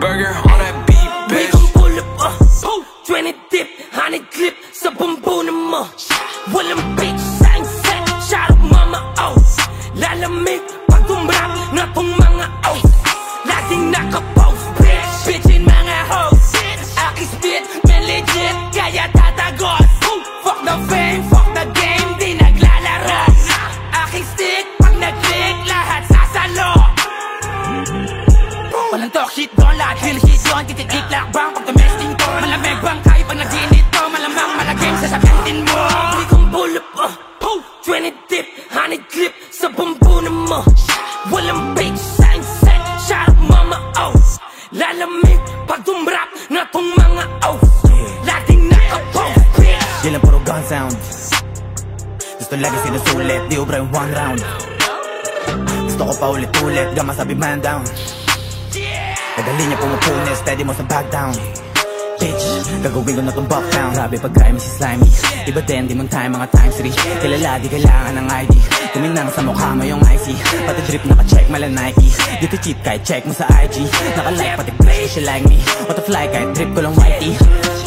burger on that beat, bitch. We gon' pull up, uh, poo, drain dip, honey clip, sub boom boom em up. Well, them bitch, sang set, shout out mama, oh. Lalamig, pag tumrap na tong mga oh. Laging nakapost, bitch, bitchin mga hoes. Aki spit, man legit, kaya tatagos. Fuck the fame, fuck Walang talk shit doon, lahat real shit doon Kitikik lakbang pag tumesting ko Malamig bang kayo pag naginit to. Malamang malagim sa sabihin mo. Hindi kong bullet uh, 20 dip, 100 clip sa bumbunan mo. Walang big sign set, shout out mama oh. Lalamig pag tumrap na tong mga oh. Laging nakapost bitch. Di lang puro gun sound. Gusto lagi sinusulit, di ubra yung one round. Gusto ko pa ulit-ulit, gama sabi man down Kadali niya pumupunin, steady mo sa back down. Bitch, gagawin ko na tong buck down. Grabe pag grime si slimy. Iba din, di man tayo mga times 3 Kilala, di kailangan ng ID Tuminang sa mukha mo yung IC Pati drip naka-check mala Nike Dito cheat kahit check mo sa IG Naka-like pati play, she like me. What the fly kahit drip ko lang whitey.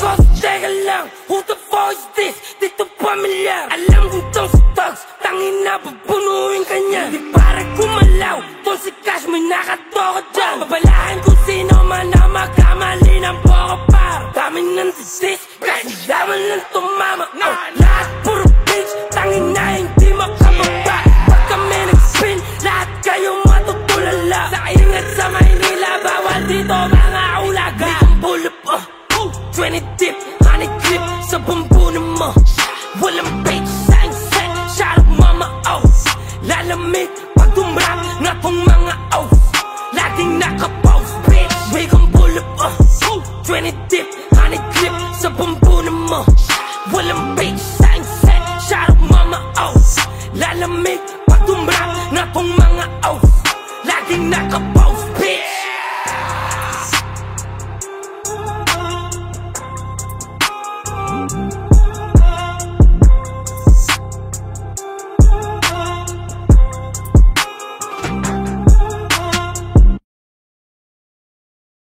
Boss, teka lang, who the fuck is this? Dito pamilyar Alam kong tong Tugs Tangin na papunuin ka niya. Di para kumalaw Tong si Cash may nakatoko Kasi daman lang tumama oh, Lahat puro bitch. Tangin na hindi makababa Pag kami nag-spin. Lahat kayo matutulala. Sa ingat sa Maynila Bawal dito mga ulaga. Pull up uh. 20 dip, 100 clip sa bumbunan mo. Walang bitch sa set, shout out mama oh. Lalamig pag tumrap na tong mga oh. Laging nakapost bitch. Pull up uh 20 dip, 100 clip sa bumbunan